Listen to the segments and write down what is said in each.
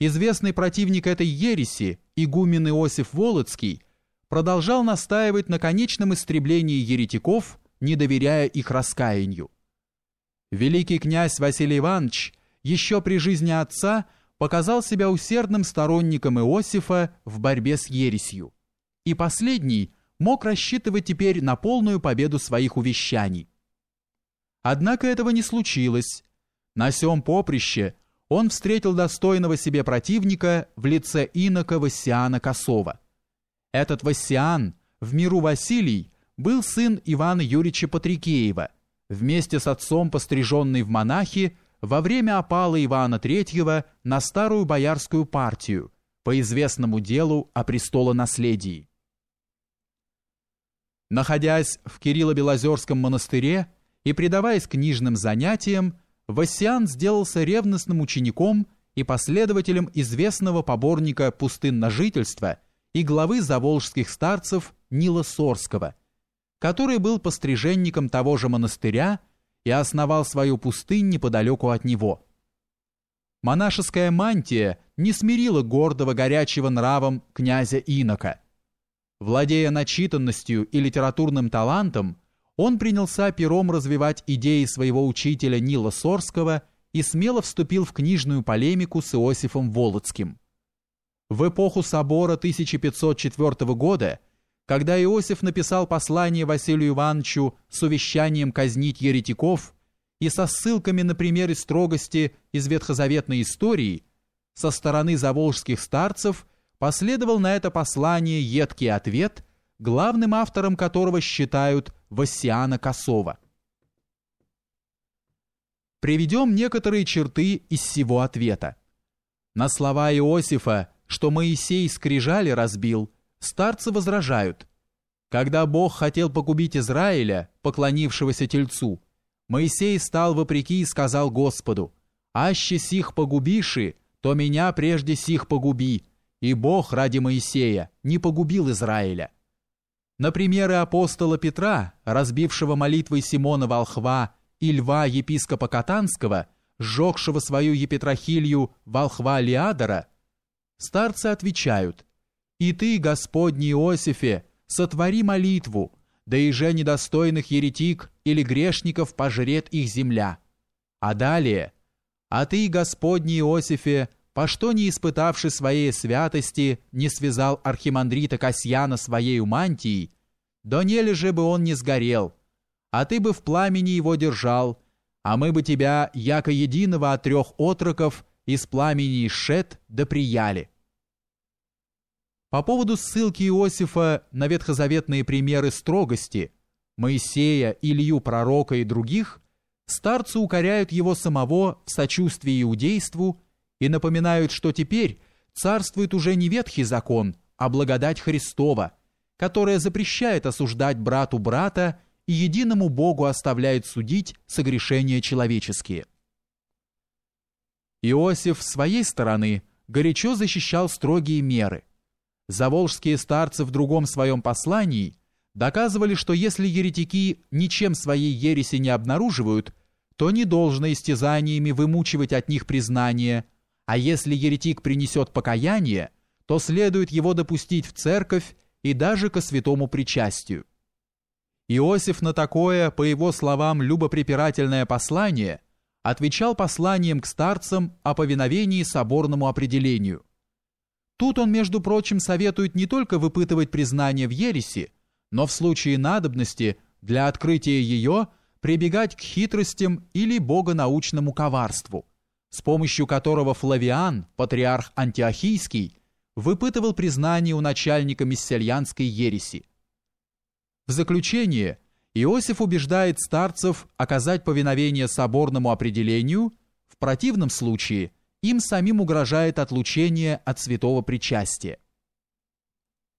известный противник этой ереси, игумен Иосиф Волоцкий, продолжал настаивать на конечном истреблении еретиков, не доверяя их раскаянию. Великий князь Василий Иванович еще при жизни отца показал себя усердным сторонником Иосифа в борьбе с ересью, и последний мог рассчитывать теперь на полную победу своих увещаний. Однако этого не случилось. На сём поприще он встретил достойного себе противника в лице инока Вассиана Косова. Этот Вассиан, в миру Василий, был сын Ивана Юрьевича Патрикеева, вместе с отцом постриженный в монахи во время опала Ивана III на старую боярскую партию по известному делу о престолонаследии. Находясь в Кирилло-Белозерском монастыре и предаваясь книжным занятиям, Вассиан сделался ревностным учеником и последователем известного поборника пустынножительства и главы заволжских старцев Нила Сорского, который был постриженником того же монастыря и основал свою пустынь неподалеку от него. Монашеская мантия не смирила гордого горячего нравом князя Инока. Владея начитанностью и литературным талантом, он принялся пером развивать идеи своего учителя Нила Сорского и смело вступил в книжную полемику с Иосифом Волоцким. В эпоху собора 1504 года, когда Иосиф написал послание Василию Ивановичу с увещанием казнить еретиков и со ссылками на примеры строгости из ветхозаветной истории, со стороны заволжских старцев последовал на это послание едкий ответ – главным автором которого считают Вассиана Косова. Приведем некоторые черты из всего ответа. На слова Иосифа, что Моисей скрижали разбил, старцы возражают. Когда Бог хотел погубить Израиля, поклонившегося тельцу, Моисей стал вопреки и сказал Господу, «Аще сих погубиши, то меня прежде сих погуби». И Бог ради Моисея не погубил Израиля. На примеры апостола Петра, разбившего молитвой Симона Волхва и льва епископа Катанского, сжегшего свою епитрахилью Волхва Лиадора, старцы отвечают «И ты, Господний Иосифе, сотвори молитву, да и же недостойных еретик или грешников пожрет их земля». А далее «А ты, Господний Иосифе, по что не испытавши своей святости, не связал архимандрита Касьяна своей мантией, да не же бы он не сгорел, а ты бы в пламени его держал, а мы бы тебя, яко единого от трех отроков, из пламени шет да прияли. По поводу ссылки Иосифа на ветхозаветные примеры строгости, Моисея, Илью, пророка и других, старцы укоряют его самого в сочувствии иудейству и напоминают, что теперь царствует уже не ветхий закон, а благодать Христова, которая запрещает осуждать брату брата и единому Богу оставляет судить согрешения человеческие. Иосиф с своей стороны горячо защищал строгие меры. Заволжские старцы в другом своем послании доказывали, что если еретики ничем своей ереси не обнаруживают, то не должно истязаниями вымучивать от них признание – а если еретик принесет покаяние, то следует его допустить в церковь и даже ко святому причастию. Иосиф на такое, по его словам, любопрепирательное послание отвечал посланием к старцам о повиновении соборному определению. Тут он, между прочим, советует не только выпытывать признание в ереси, но в случае надобности для открытия ее прибегать к хитростям или богонаучному коварству – с помощью которого Флавиан, патриарх антиохийский, выпытывал признание у начальника миссельянской ереси. В заключение Иосиф убеждает старцев оказать повиновение соборному определению, в противном случае им самим угрожает отлучение от святого причастия.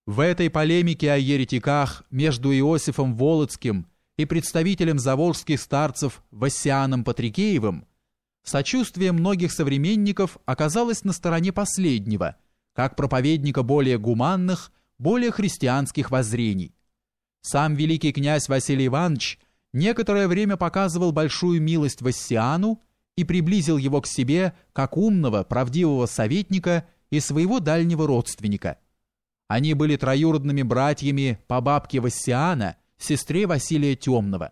В этой полемике о еретиках между Иосифом Волоцким и представителем заволжских старцев Вассианом Патрикеевым сочувствие многих современников оказалось на стороне последнего, как проповедника более гуманных, более христианских воззрений. Сам великий князь Василий Иванович некоторое время показывал большую милость Вассиану и приблизил его к себе как умного, правдивого советника и своего дальнего родственника. Они были троюродными братьями по бабке Вассиана, сестре Василия Темного.